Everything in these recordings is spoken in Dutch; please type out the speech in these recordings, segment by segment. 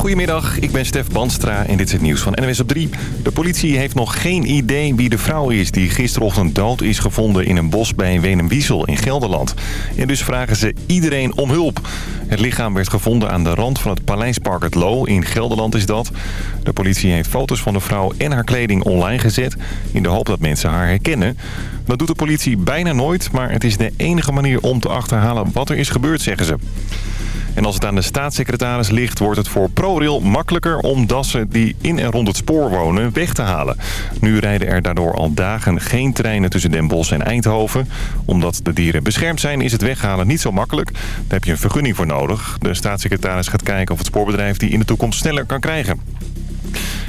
Goedemiddag, ik ben Stef Banstra en dit is het nieuws van NWS op 3. De politie heeft nog geen idee wie de vrouw is die gisterochtend dood is gevonden in een bos bij Wenenwiesel in Gelderland. En dus vragen ze iedereen om hulp. Het lichaam werd gevonden aan de rand van het Paleispark het in Gelderland is dat. De politie heeft foto's van de vrouw en haar kleding online gezet in de hoop dat mensen haar herkennen. Dat doet de politie bijna nooit, maar het is de enige manier om te achterhalen wat er is gebeurd, zeggen ze. En als het aan de staatssecretaris ligt, wordt het voor ProRail makkelijker om dassen die in en rond het spoor wonen weg te halen. Nu rijden er daardoor al dagen geen treinen tussen Den Bosch en Eindhoven. Omdat de dieren beschermd zijn is het weghalen niet zo makkelijk. Daar heb je een vergunning voor nodig. De staatssecretaris gaat kijken of het spoorbedrijf die in de toekomst sneller kan krijgen.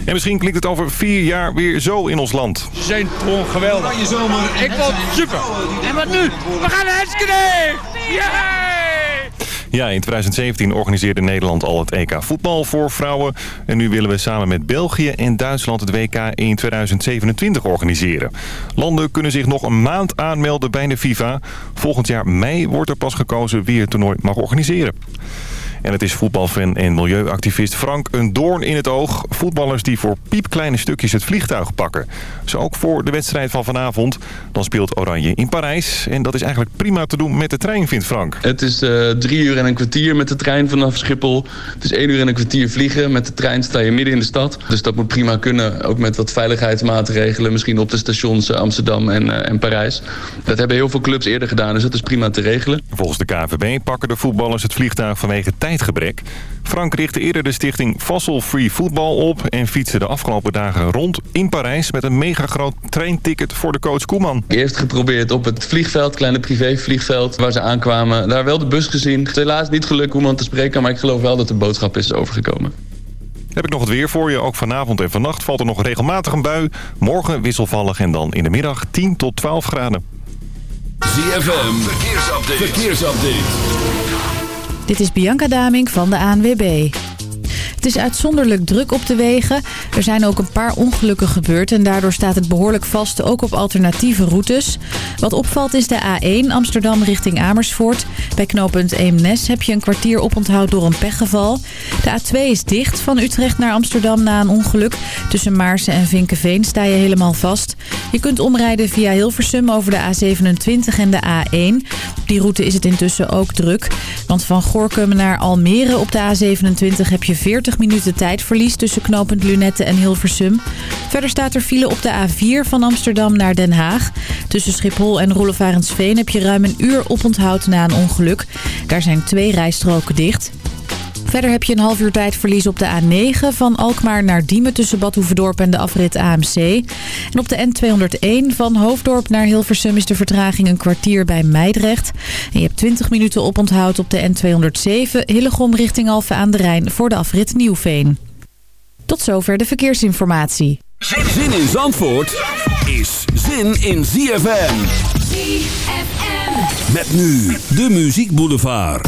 En misschien klinkt het over vier jaar weer zo in ons land. Ze zijn gewoon geweldig. Ik vond het super. En wat nu? We gaan naar Enschede! Ja, in 2017 organiseerde Nederland al het EK voetbal voor vrouwen. En nu willen we samen met België en Duitsland het WK in 2027 organiseren. Landen kunnen zich nog een maand aanmelden bij de FIFA. Volgend jaar mei wordt er pas gekozen wie het toernooi mag organiseren. En het is voetbalfan en milieuactivist Frank een doorn in het oog. Voetballers die voor piepkleine stukjes het vliegtuig pakken. Zo ook voor de wedstrijd van vanavond. Dan speelt Oranje in Parijs. En dat is eigenlijk prima te doen met de trein, vindt Frank. Het is uh, drie uur en een kwartier met de trein vanaf Schiphol. Het is één uur en een kwartier vliegen. Met de trein sta je midden in de stad. Dus dat moet prima kunnen. Ook met wat veiligheidsmaatregelen. Misschien op de stations Amsterdam en, uh, en Parijs. Dat hebben heel veel clubs eerder gedaan. Dus dat is prima te regelen. Volgens de KVB pakken de voetballers het vliegtuig vanwege tijd tijdgebrek. Frank richtte eerder de stichting Fossil Free Football op... en fietste de afgelopen dagen rond in Parijs... met een megagroot treinticket voor de coach Koeman. Eerst geprobeerd op het vliegveld, kleine privévliegveld... waar ze aankwamen. Daar wel de bus gezien. Het is helaas niet gelukt Koeman te spreken... maar ik geloof wel dat de boodschap is overgekomen. Heb ik nog het weer voor je. Ook vanavond en vannacht valt er nog regelmatig een bui. Morgen wisselvallig en dan in de middag 10 tot 12 graden. ZFM, verkeersupdate. verkeersupdate. Dit is Bianca Daming van de ANWB. Het is uitzonderlijk druk op de wegen. Er zijn ook een paar ongelukken gebeurd en daardoor staat het behoorlijk vast ook op alternatieve routes. Wat opvalt is de A1 Amsterdam richting Amersfoort. Bij knooppunt Eemnes heb je een kwartier oponthoud door een pechgeval. De A2 is dicht van Utrecht naar Amsterdam na een ongeluk. Tussen Maarsen en Vinkenveen sta je helemaal vast. Je kunt omrijden via Hilversum over de A27 en de A1. Op die route is het intussen ook druk. Want van Gorkum naar Almere op de A27 heb je 40 minuten tijdverlies tussen knooppunt Lunette en Hilversum. Verder staat er file op de A4 van Amsterdam naar Den Haag. Tussen Schiphol en Roelevarensveen heb je ruim een uur oponthoud na een ongeluk. Daar zijn twee rijstroken dicht. Verder heb je een half uur tijdverlies op de A9 van Alkmaar naar Diemen tussen Bad Hoevedorp en de afrit AMC. En op de N201 van Hoofddorp naar Hilversum is de vertraging een kwartier bij Meidrecht. En je hebt 20 minuten oponthoud op de N207 Hillegom richting Alphen aan de Rijn voor de afrit Nieuwveen. Tot zover de verkeersinformatie. Zin in Zandvoort is zin in ZFM. ZFM. Met nu de Muziek Boulevard.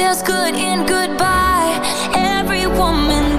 feels good in goodbye. Every woman.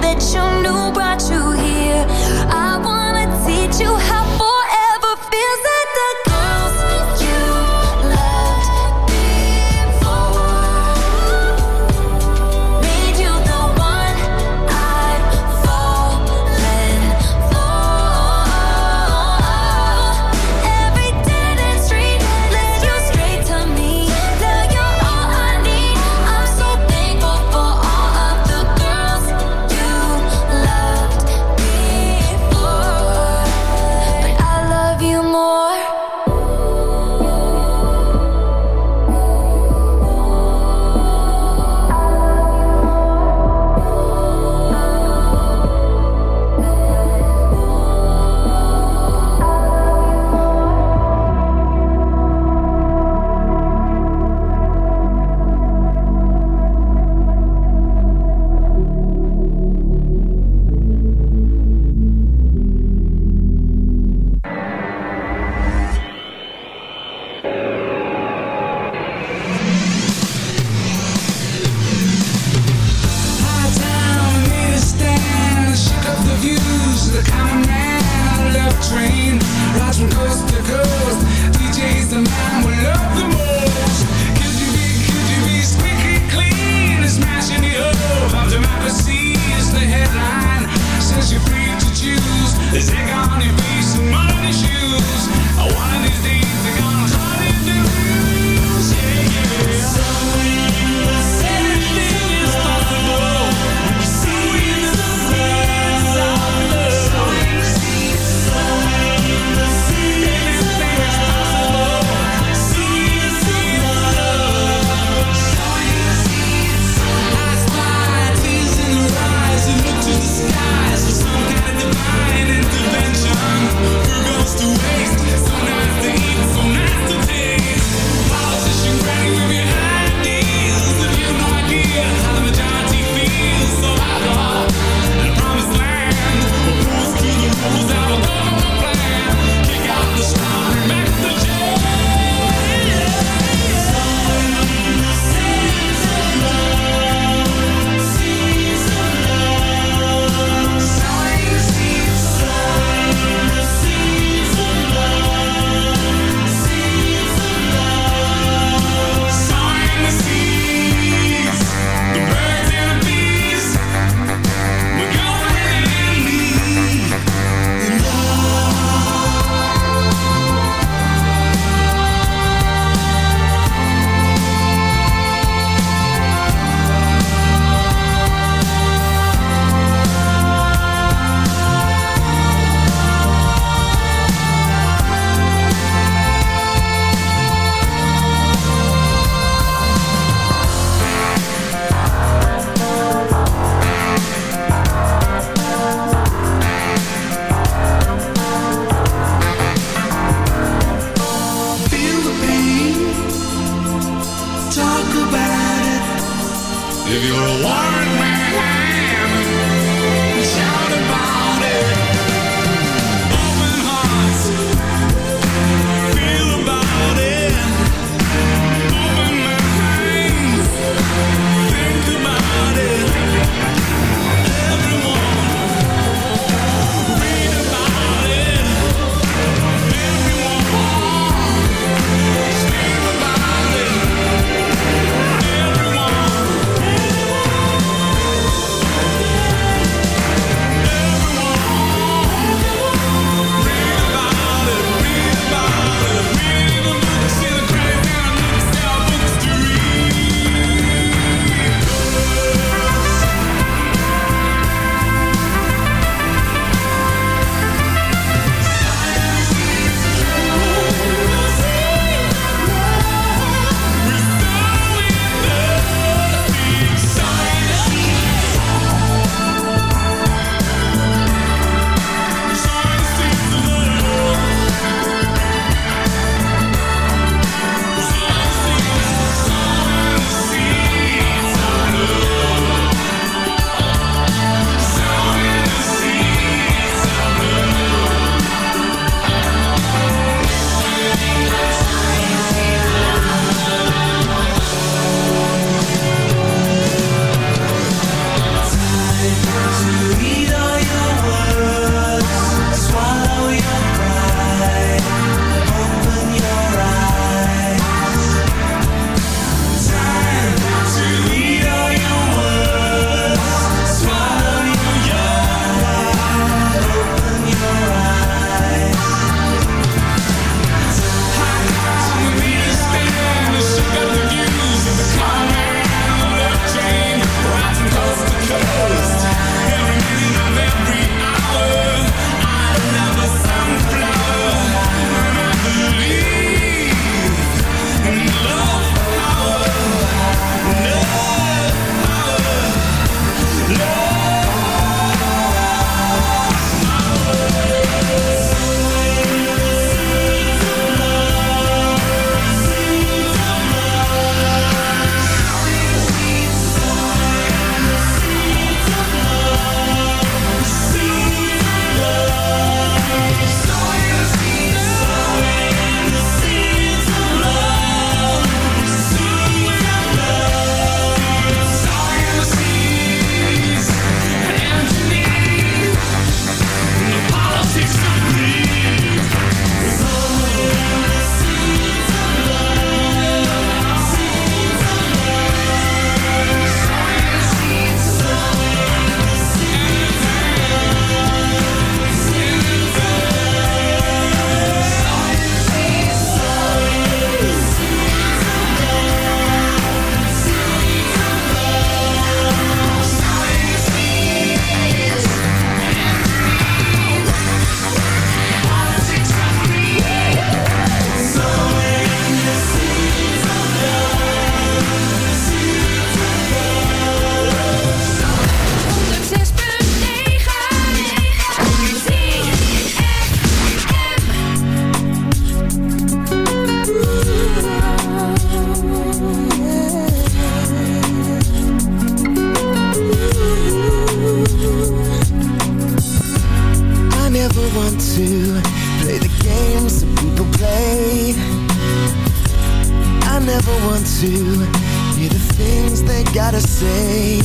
Say.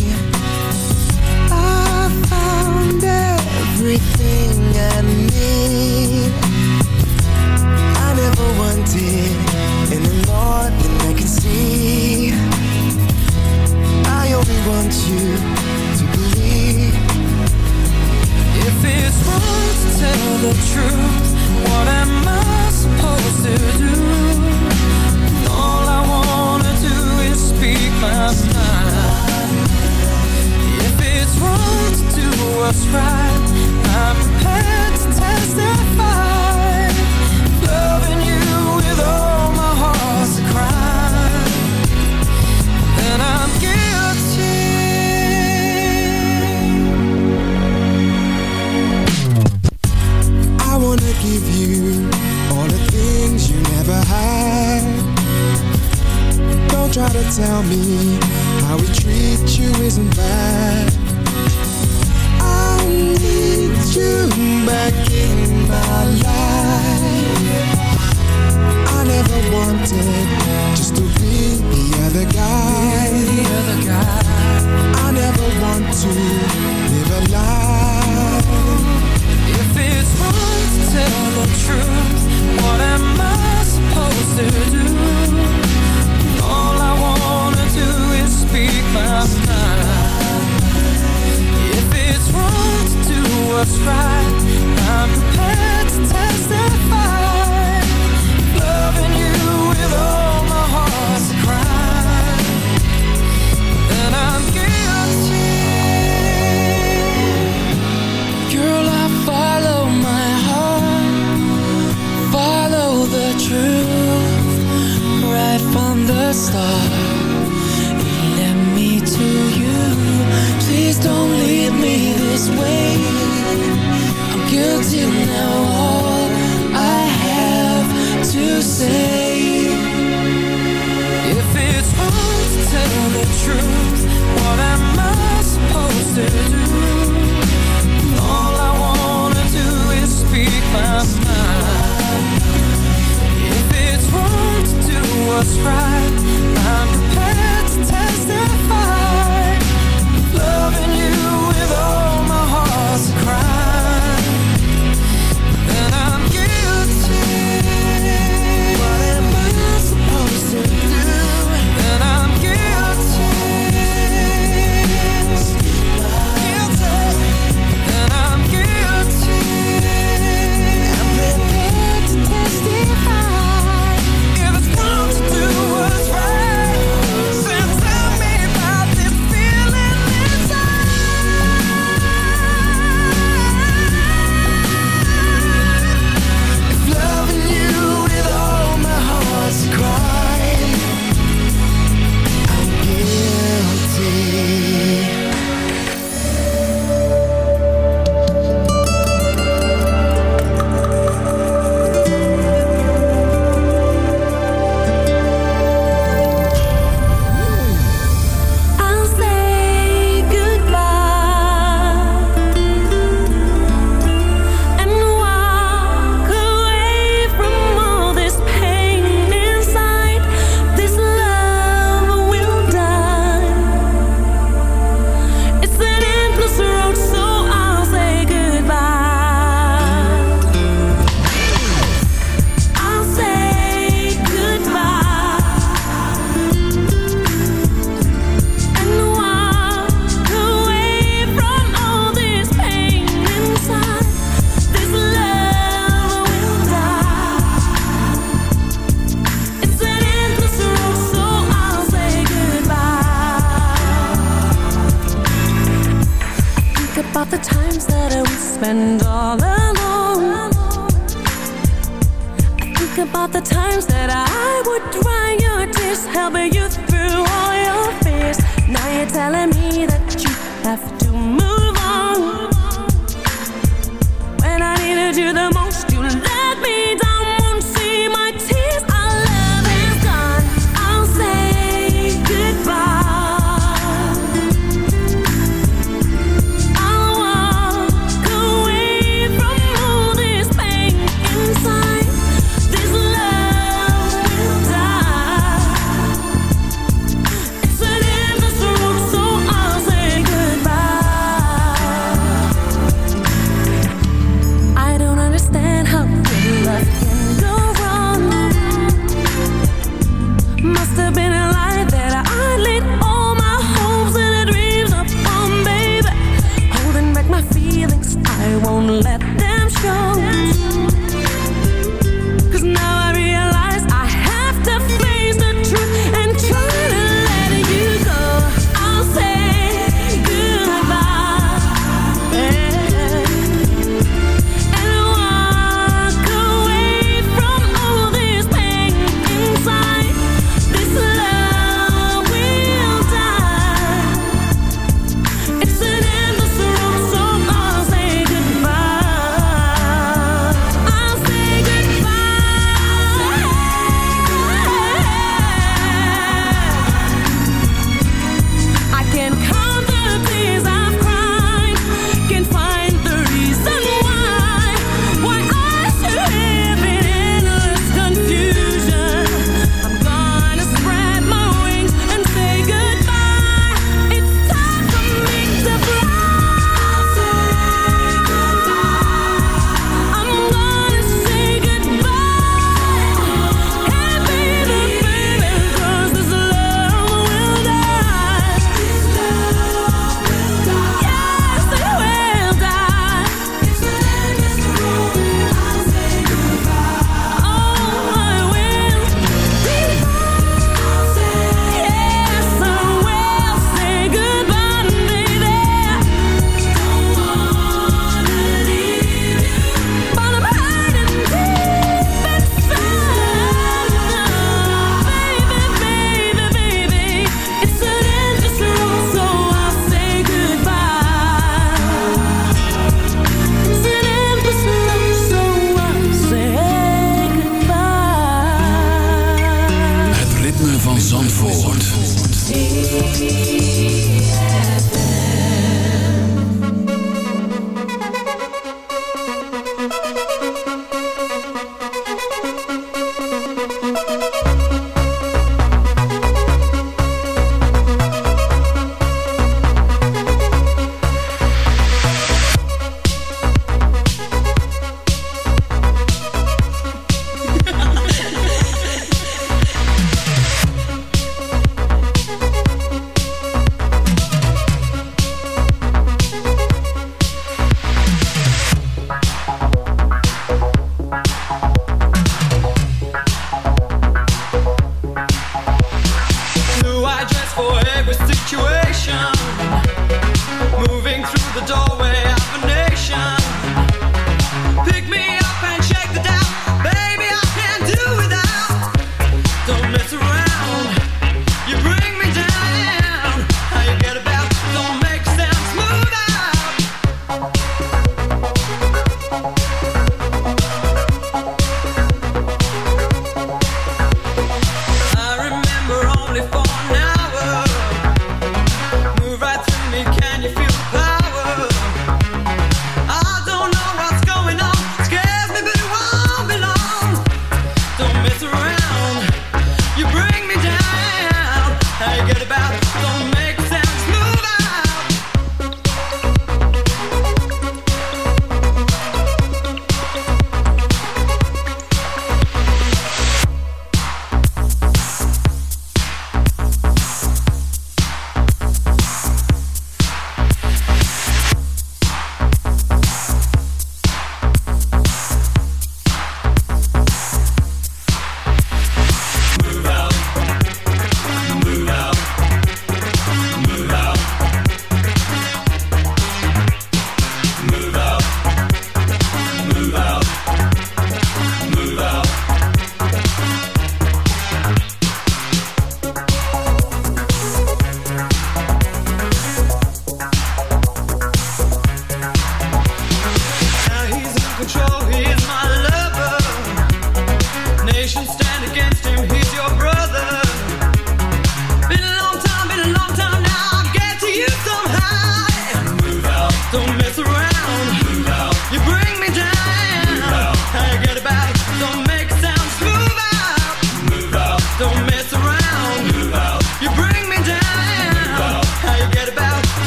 I found everything I need. I never wanted any more than I can see. I only want you to believe. If it's wrong to tell the truth, what am I supposed to do? All I wanna do is speak my what's right, I'm prepared to testify. Loving you with all my heart's a crime. Then I'm guilty. I wanna give you all the things you never had. Don't try to tell me how we treat you isn't bad. My life. I never wanted just to be the other guy. I never want to live a lie. If it's wrong to tell the truth, what am I supposed to do? All I wanna do is speak my what's right, I'm prepared to testify. Loving you with all my heart's a crime. Then I'm guilty. Girl, I follow my heart, follow the truth, right from the start. It led me to you. Please don't leave me this way. Guilty now. All I have to say. If it's wrong to tell the truth, what am I supposed to do? All I wanna do is speak my mind. If it's wrong to do what's right,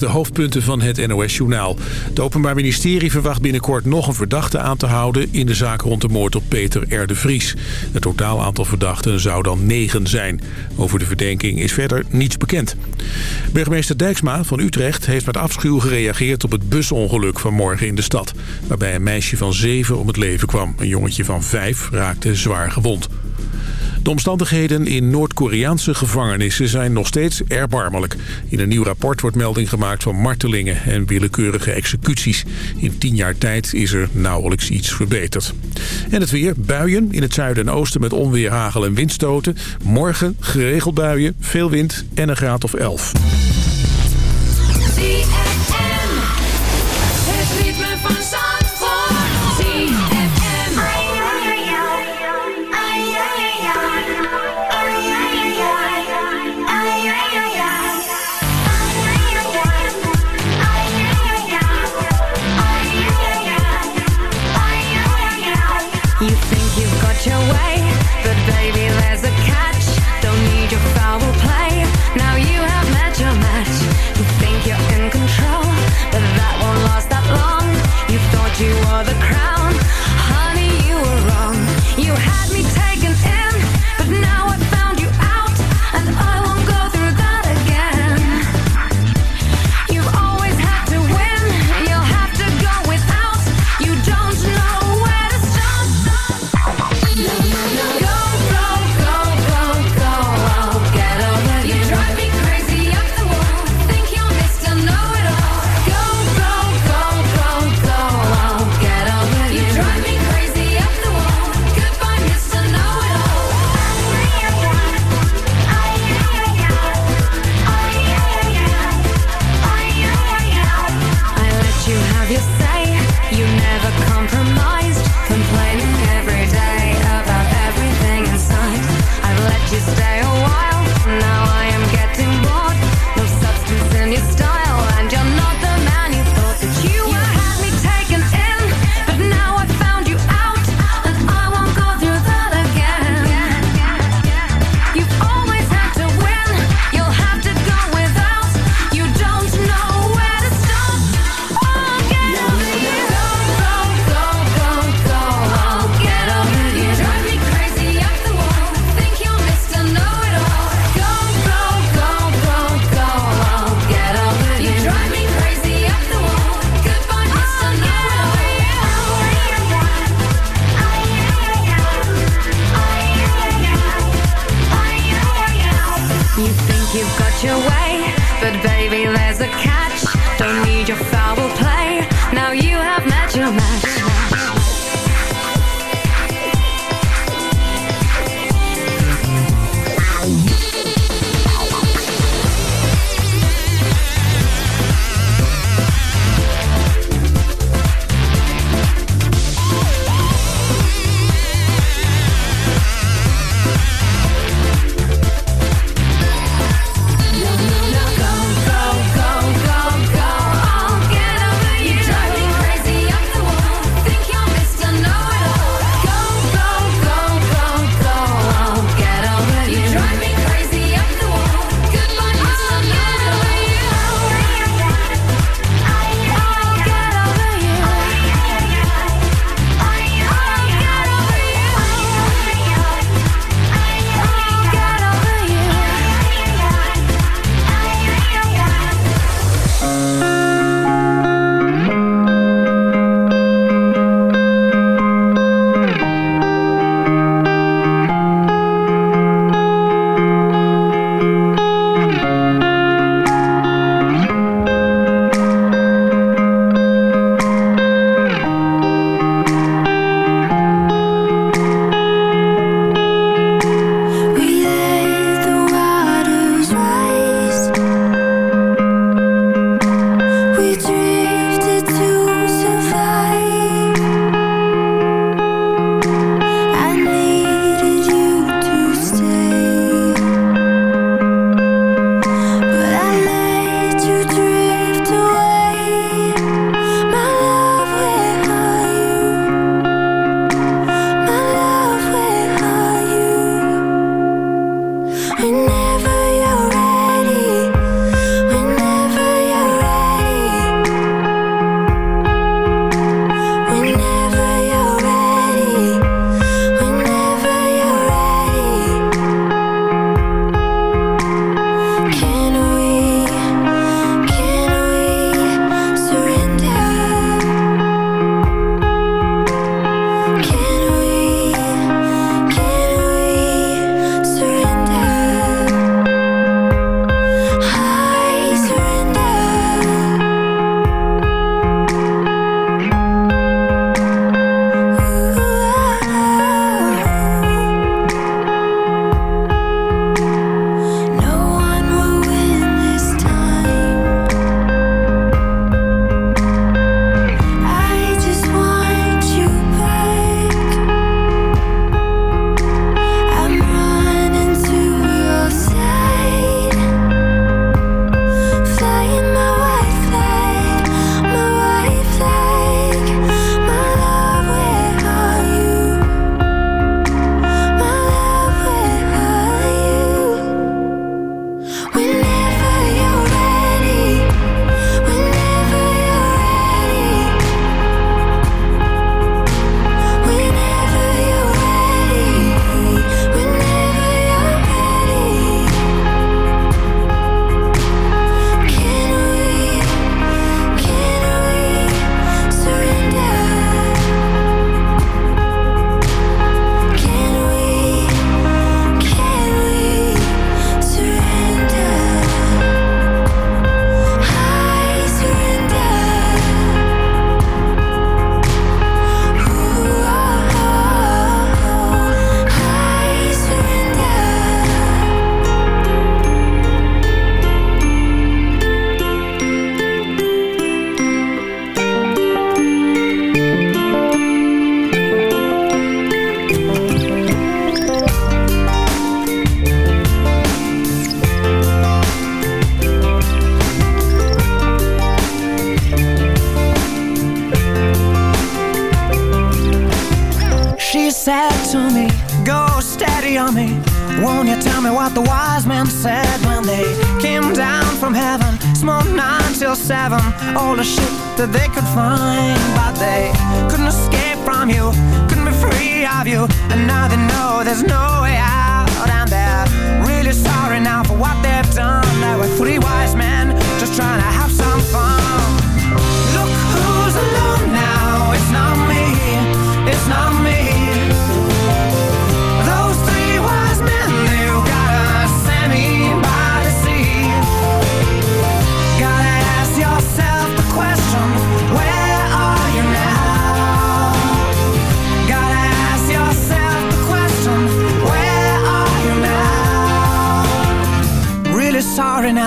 De hoofdpunten van het NOS-journaal. Het Openbaar Ministerie verwacht binnenkort nog een verdachte aan te houden... in de zaak rond de moord op Peter R. Vries. Het totaal aantal verdachten zou dan negen zijn. Over de verdenking is verder niets bekend. Burgemeester Dijksma van Utrecht heeft met afschuw gereageerd... op het busongeluk van morgen in de stad... waarbij een meisje van zeven om het leven kwam. Een jongetje van vijf raakte zwaar gewond. De omstandigheden in Noord-Koreaanse gevangenissen zijn nog steeds erbarmelijk. In een nieuw rapport wordt melding gemaakt van martelingen en willekeurige executies. In tien jaar tijd is er nauwelijks iets verbeterd. En het weer, buien in het zuiden en oosten met onweer, hagel en windstoten. Morgen geregeld buien, veel wind en een graad of 11.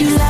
you like